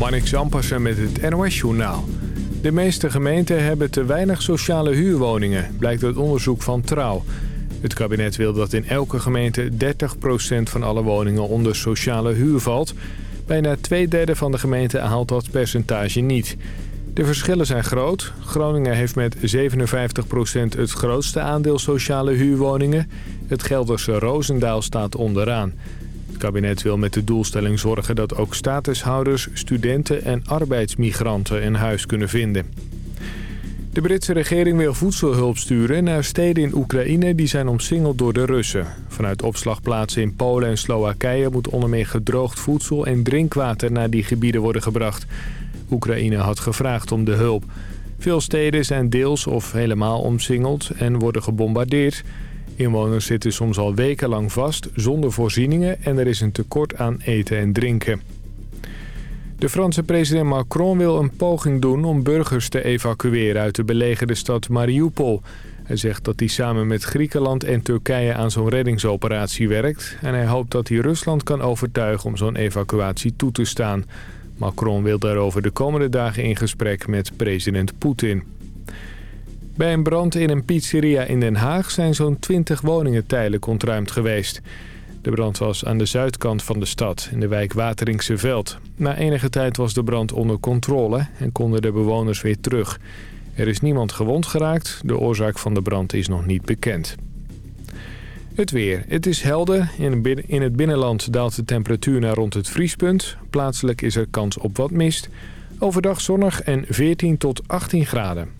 Marnik Zampersen met het NOS-journaal. De meeste gemeenten hebben te weinig sociale huurwoningen, blijkt uit onderzoek van Trouw. Het kabinet wil dat in elke gemeente 30% van alle woningen onder sociale huur valt. Bijna twee derde van de gemeenten haalt dat percentage niet. De verschillen zijn groot. Groningen heeft met 57% het grootste aandeel sociale huurwoningen. Het Gelderse Roosendaal staat onderaan. Kabinet wil met de doelstelling zorgen dat ook statushouders, studenten en arbeidsmigranten een huis kunnen vinden. De Britse regering wil voedselhulp sturen naar steden in Oekraïne die zijn omsingeld door de Russen. Vanuit opslagplaatsen in Polen en Slowakije moet onder meer gedroogd voedsel en drinkwater naar die gebieden worden gebracht. Oekraïne had gevraagd om de hulp. Veel steden zijn deels of helemaal omsingeld en worden gebombardeerd. Inwoners zitten soms al wekenlang vast zonder voorzieningen en er is een tekort aan eten en drinken. De Franse president Macron wil een poging doen om burgers te evacueren uit de belegerde stad Mariupol. Hij zegt dat hij samen met Griekenland en Turkije aan zo'n reddingsoperatie werkt. En hij hoopt dat hij Rusland kan overtuigen om zo'n evacuatie toe te staan. Macron wil daarover de komende dagen in gesprek met president Poetin. Bij een brand in een pizzeria in Den Haag zijn zo'n 20 woningen tijdelijk ontruimd geweest. De brand was aan de zuidkant van de stad, in de wijk Wateringse Veld. Na enige tijd was de brand onder controle en konden de bewoners weer terug. Er is niemand gewond geraakt, de oorzaak van de brand is nog niet bekend. Het weer. Het is helder. In het binnenland daalt de temperatuur naar rond het vriespunt. Plaatselijk is er kans op wat mist. Overdag zonnig en 14 tot 18 graden.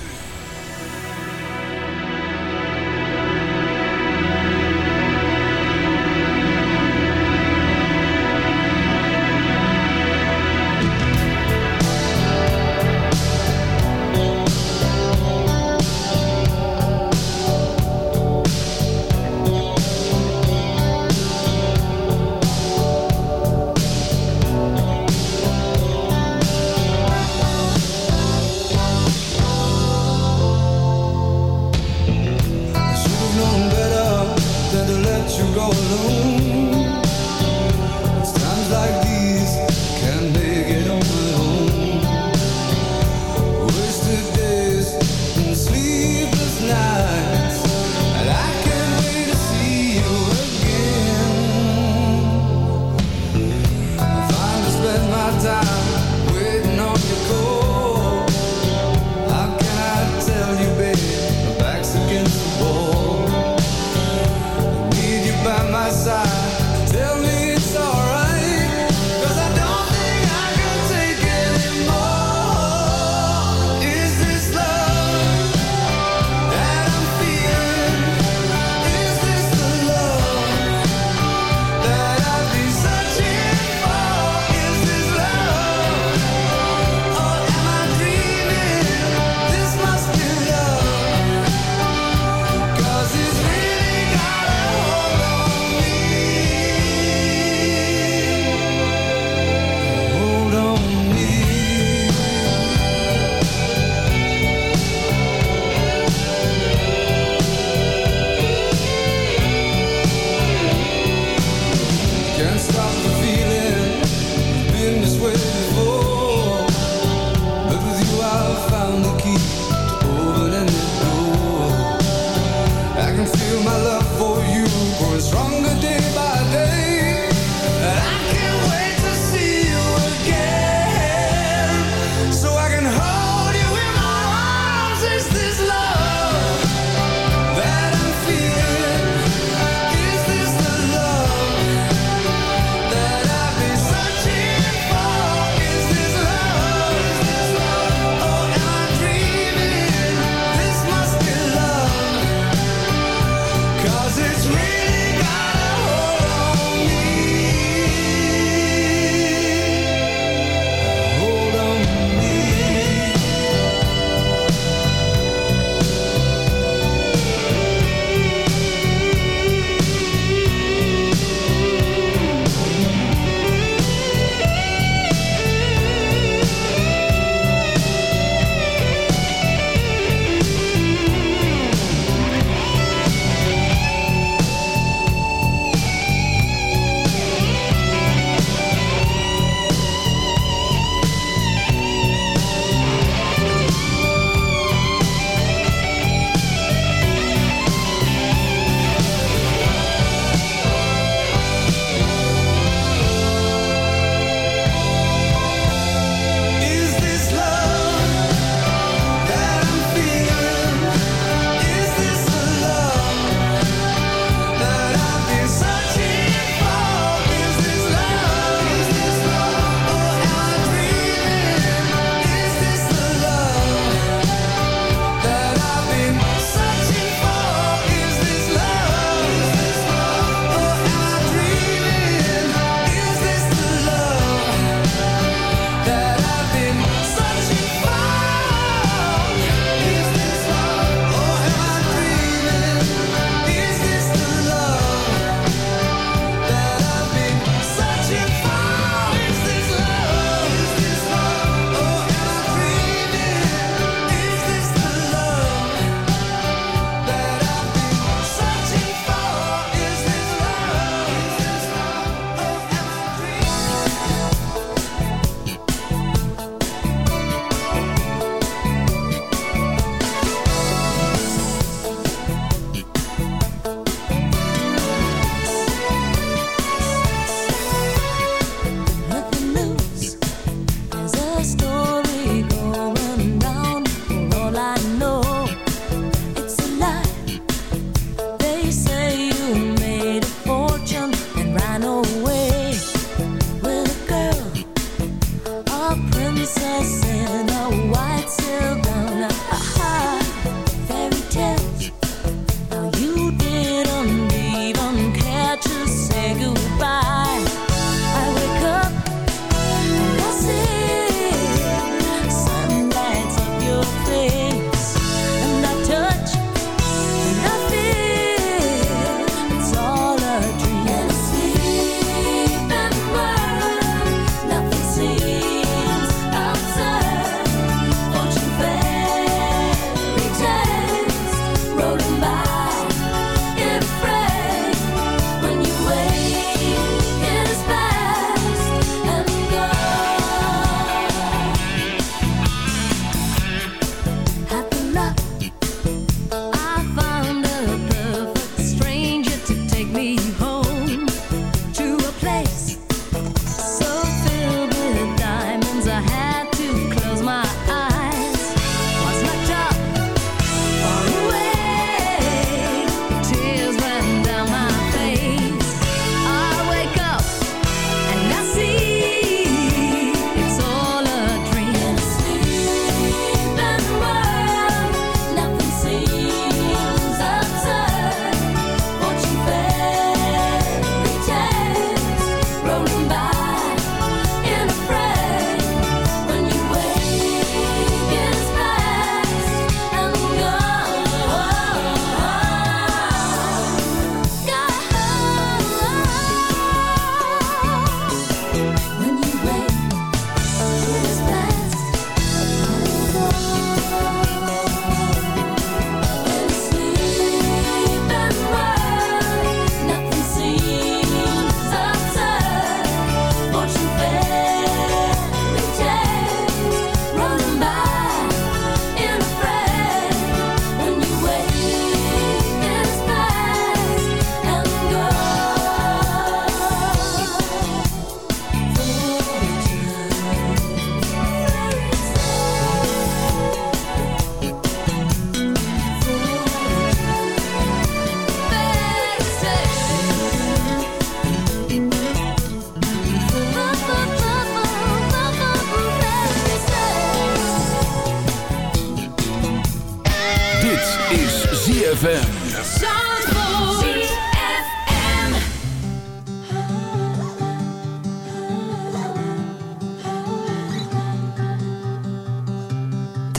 ZFM.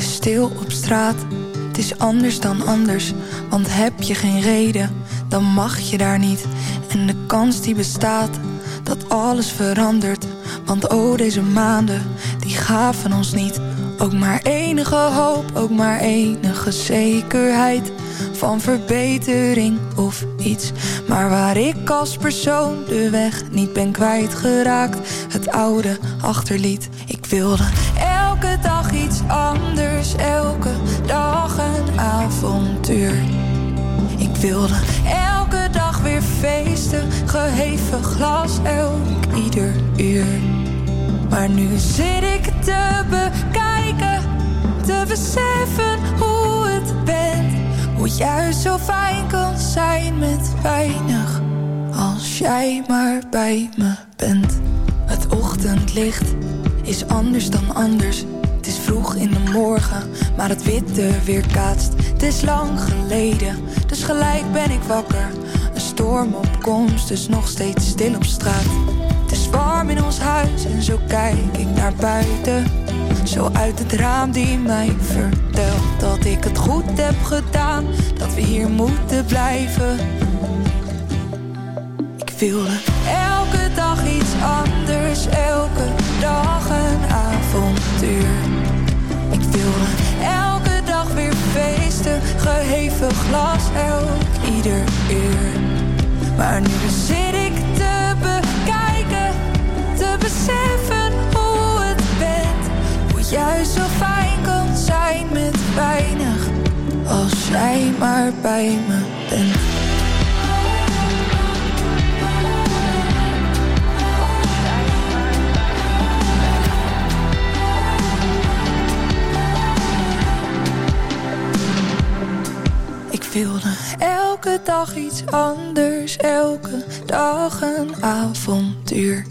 Stil op straat, het is anders dan anders. Want heb je geen reden, dan mag je daar niet. En de kans die bestaat, dat alles verandert. Want oh, deze maanden, die gaven ons niet ook maar enige hoop, ook maar enige zekerheid van verbetering of iets. Maar waar ik als persoon de weg niet ben kwijtgeraakt, het oude achterliet. Ik wilde elke dag iets anders, elke dag een avontuur. Ik wilde elke dag weer feesten, geheven glas elk ieder uur. Maar nu zit ik te bekijken, te beseffen hoe. Hoe juist zo fijn kan zijn met weinig, als jij maar bij me bent. Het ochtendlicht is anders dan anders. Het is vroeg in de morgen, maar het witte weerkaatst. Het is lang geleden, dus gelijk ben ik wakker. Een storm op komst, dus nog steeds stil op straat warm in ons huis en zo kijk ik naar buiten. Zo uit het raam die mij vertelt dat ik het goed heb gedaan, dat we hier moeten blijven. Ik wilde elke dag iets anders, elke dag een avontuur. Ik wilde elke dag weer feesten, geheven glas elk ieder uur. Maar nu zit ik jij maar bij me bent. Ik wilde elke dag iets anders, elke dag een avontuur.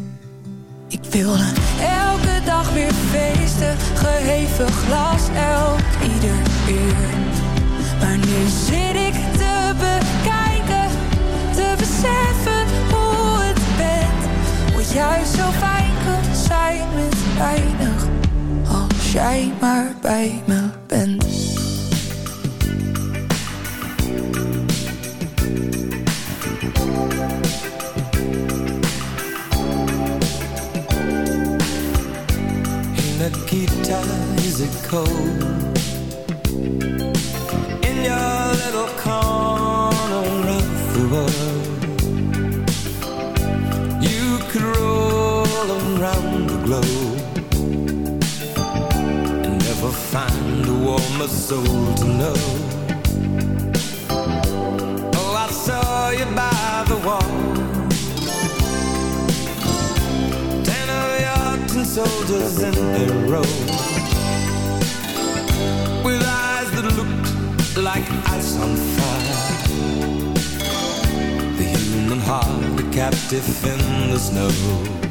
Ik wilde elke dag weer feesten, geheven glas elk ieder uur. Maar nu zit ik te bekijken, te beseffen hoe het bent. Hoe juist zo fijn kan zijn met weinig, als jij maar bij me bent. Is cold? In the world You could roll soldiers in a row on fire. The human heart, a captive in the snow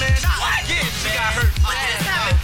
man. What? She got hurt. What just happened?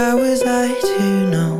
How was I to know?